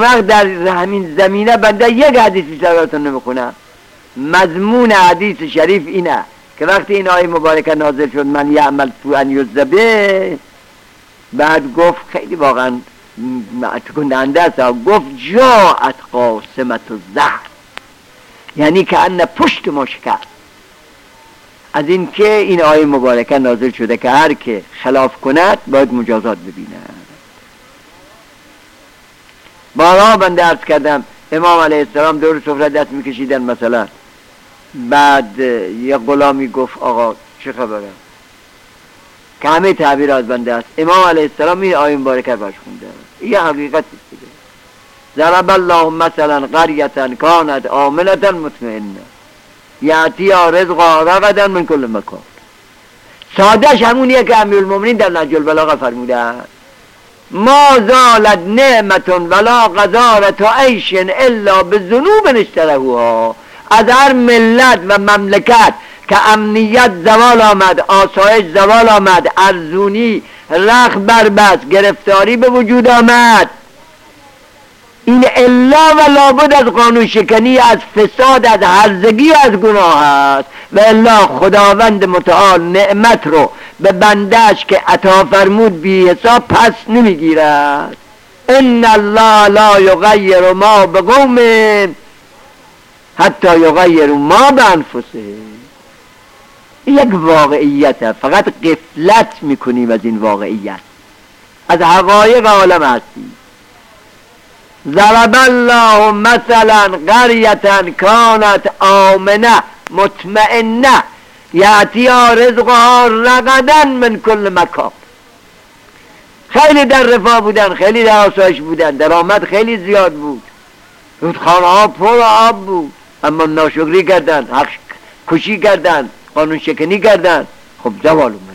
اون وقت در همین زمینه بنده یک حدیث بیشتر نمی‌خونم. مضمون حدیث شریف اینه که وقتی این آیه مبارکه نازل شد من یعمل تو ان یزبه بعد گفت خیلی واقعا کننده است گفت جاعت قاسمت و زهر یعنی که ان پشت مشکل از اینکه این آیه مبارکه نازل شده که هر که خلاف کند باید مجازات ببیند بارها من درس کردم. امام علیه السلام دور سفره دست میکشیدن مثلا. بعد یه غلامی گفت آقا چه خبره؟ که تعبیر از بنده است. امام علیه السلام این آیه مبارکه باش خونده. یه حقیقت دیگه. ضرب الله مثلا قریتا کانت آمنتا مطمئنه یعطی رزقا رغدا من کل مکان. سادش همونیه که امیر المومنین در نجل البلاغه فرموده. ما زالت نعمتون ولا غزارت عیش الا به ذنوب اشترهوها. از هر ملت و مملکت که امنیت زوال آمد آسایش زوال آمد ارزونی رخ بربست گرفتاری به وجود آمد. این الا و لابد از قانون شکنی از فساد از هرزگی از گناه است. و الا خداوند متعال نعمت رو به بندش که عطا فرمود بی حساب پس نمی‌گیرد. ان الله لا یغیر ما به قوم حتی یغیر ما به انفسه یک واقعیت فقط قفلت می‌کنیم از این واقعیت. از حقایق عالم هستیم ضرب الله مثلا قریتا کانت آمنه مطمئنه یعطیها رزقها رقدن من کل مکان. خیلی در رفاه بودن خیلی در آسایش بودن درآمد خیلی زیاد بود. رودخانه ها پر آب بود اما ناشکری کردن حق کشی کردن قانون شکنی کردن خب زوال اومد.